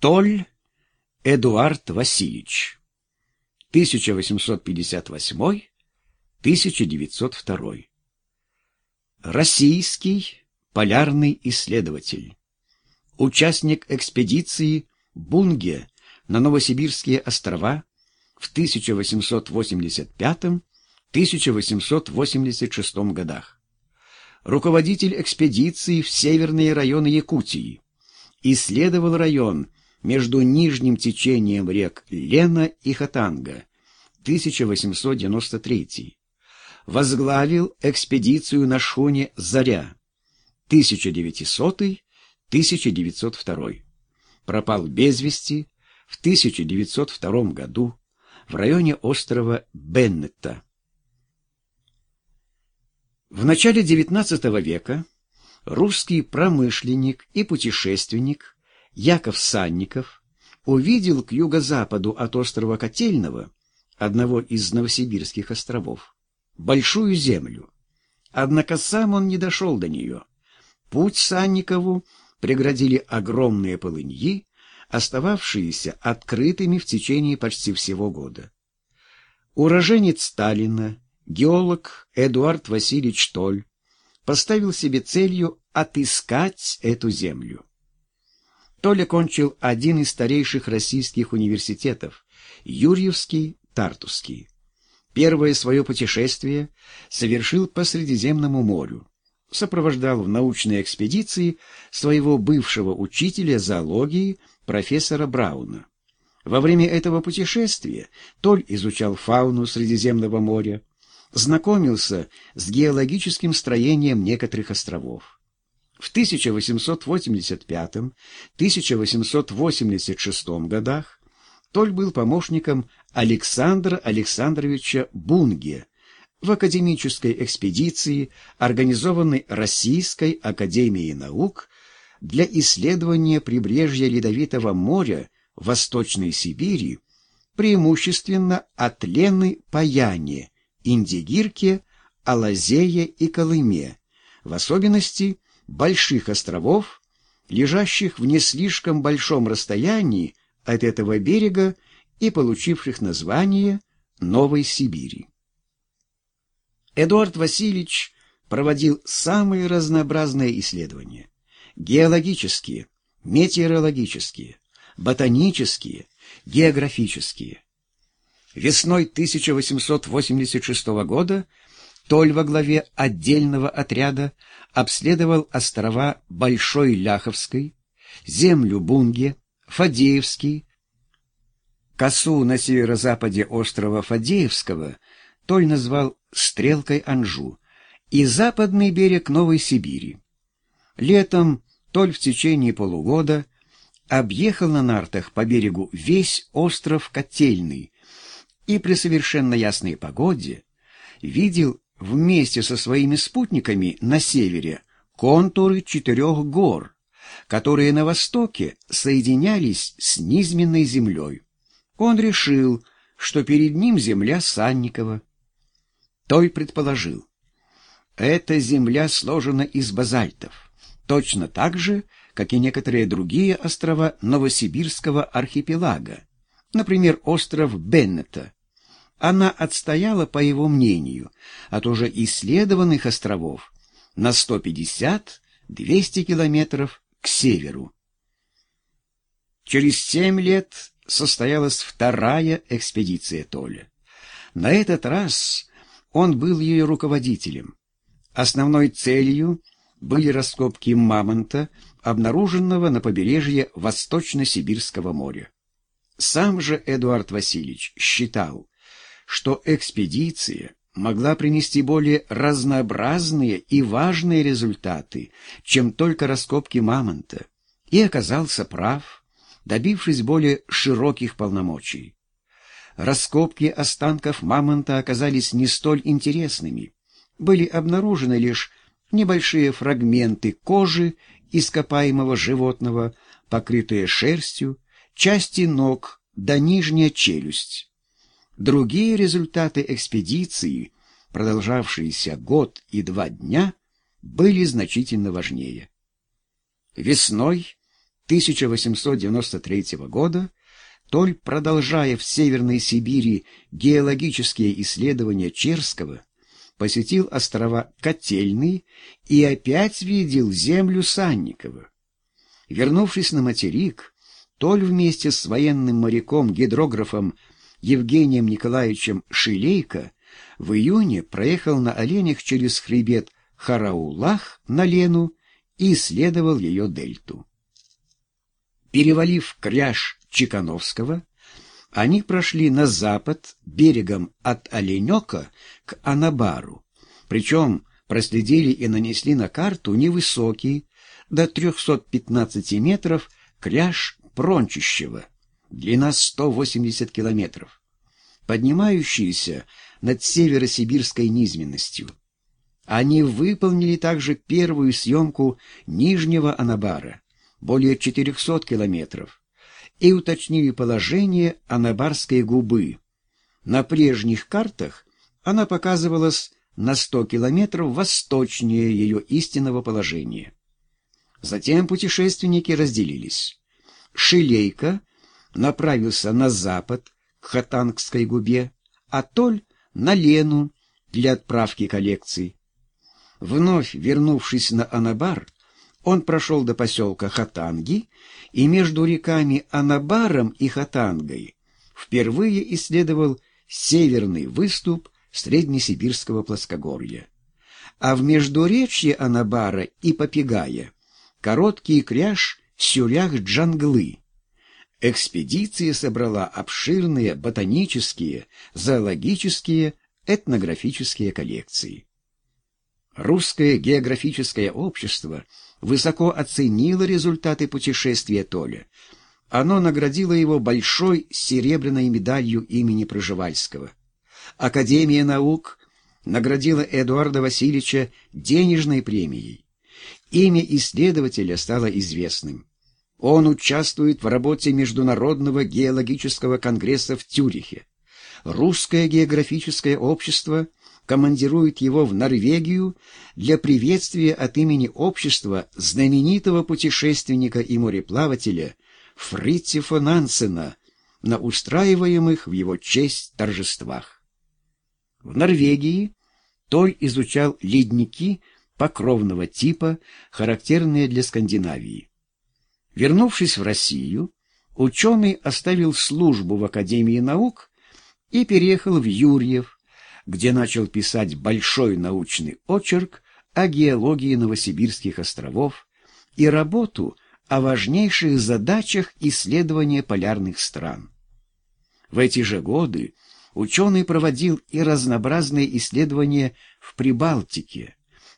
Толь Эдуард Васильевич 1858-1902 Российский полярный исследователь Участник экспедиции Бунге на Новосибирские острова в 1885-1886 годах. Руководитель экспедиции в северные районы Якутии. Исследовал район между нижним течением рек Лена и Хатанга, 1893. Возглавил экспедицию на шхуне «Заря», 1900-1902. Пропал без вести в 1902 году в районе острова Беннетта. В начале XIX века русский промышленник и путешественник Яков Санников увидел к юго-западу от острова Котельного, одного из Новосибирских островов, большую землю. Однако сам он не дошел до нее. Путь Санникову преградили огромные полыньи, остававшиеся открытыми в течение почти всего года. Уроженец Сталина, геолог Эдуард Васильевич Толь, поставил себе целью отыскать эту землю. Толя кончил один из старейших российских университетов – Юрьевский, Тартусский. Первое свое путешествие совершил по Средиземному морю. Сопровождал в научной экспедиции своего бывшего учителя зоологии профессора Брауна. Во время этого путешествия Толь изучал фауну Средиземного моря, знакомился с геологическим строением некоторых островов. В 1885-1886 годах Толь был помощником Александра Александровича Бунге в академической экспедиции, организованной Российской академией наук для исследования прибрежья Ледовитого моря Восточной Сибири, преимущественно от Лены Паяне, Индигирке, Алазее и Колыме, в особенности больших островов, лежащих в не слишком большом расстоянии от этого берега и получивших название Новой Сибири. Эдуард Васильевич проводил самые разнообразные исследования – геологические, метеорологические, ботанические, географические. Весной 1886 года Толь во главе отдельного отряда обследовал острова Большой Ляховской, землю Бунге, Фадеевский, косу на северо-западе острова Фадеевского Толь назвал «стрелкой Анжу» и западный берег Новой Сибири. Летом Толь в течение полугода объехал на нартах по берегу весь остров Котельный и при совершенно ясной погоде видел вместе со своими спутниками на севере контуры четырех гор, которые на востоке соединялись с низменной землей. Он решил, что перед ним земля Санникова. Той предположил, эта земля сложена из базальтов, точно так же, как и некоторые другие острова Новосибирского архипелага, например, остров Беннета, она отстояла, по его мнению, от уже исследованных островов на 150-200 километров к северу. Через семь лет состоялась вторая экспедиция Толя. На этот раз он был ее руководителем. Основной целью были раскопки мамонта, обнаруженного на побережье Восточно-Сибирского моря. Сам же Эдуард Васильевич считал, что экспедиция могла принести более разнообразные и важные результаты, чем только раскопки мамонта, и оказался прав, добившись более широких полномочий. Раскопки останков мамонта оказались не столь интересными. Были обнаружены лишь небольшие фрагменты кожи ископаемого животного, покрытые шерстью, части ног да нижняя челюсть. Другие результаты экспедиции, продолжавшиеся год и два дня, были значительно важнее. Весной 1893 года Толь, продолжая в Северной Сибири геологические исследования Черского, посетил острова Котельный и опять видел землю Санникова. Вернувшись на материк, Толь вместе с военным моряком-гидрографом Евгением Николаевичем Шилейко в июне проехал на оленях через хребет Хараулах на Лену и исследовал ее дельту. Перевалив кряж Чекановского, они прошли на запад берегом от Оленека к Анабару, причем проследили и нанесли на карту невысокий, до 315 метров, кряж Прончищева, длина 180 километров, поднимающийся над северосибирской низменностью. Они выполнили также первую съемку Нижнего Анабара, более 400 километров, и уточнили положение Анабарской губы. На прежних картах она показывалась на 100 километров восточнее ее истинного положения. Затем путешественники разделились. Шилейка направился на запад, к Хатангской губе, а Толь — на Лену для отправки коллекций. Вновь вернувшись на Анабар, он прошел до поселка Хатанги и между реками Анабаром и Хатангой впервые исследовал северный выступ Среднесибирского плоскогорья. А в междуречье Анабара и Попегая короткий кряж Сюрях-Джанглы. Экспедиция собрала обширные ботанические, зоологические, этнографические коллекции. Русское географическое общество высоко оценило результаты путешествия Толя. Оно наградило его большой серебряной медалью имени Проживальского. Академия наук наградила Эдуарда Васильевича денежной премией. Имя исследователя стало известным. Он участвует в работе Международного геологического конгресса в Тюрихе. Русское географическое общество – командирует его в Норвегию для приветствия от имени общества знаменитого путешественника и мореплавателя Фритьефа Нансена на устраиваемых в его честь торжествах. В Норвегии Толь изучал ледники покровного типа, характерные для Скандинавии. Вернувшись в Россию, ученый оставил службу в Академии наук и переехал в Юрьев, где начал писать большой научный очерк о геологии Новосибирских островов и работу о важнейших задачах исследования полярных стран. В эти же годы ученый проводил и разнообразные исследования в Прибалтике,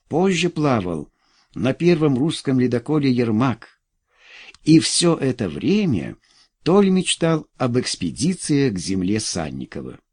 позже плавал на первом русском ледоколе «Ермак». И все это время Толь мечтал об экспедиции к земле Санникова.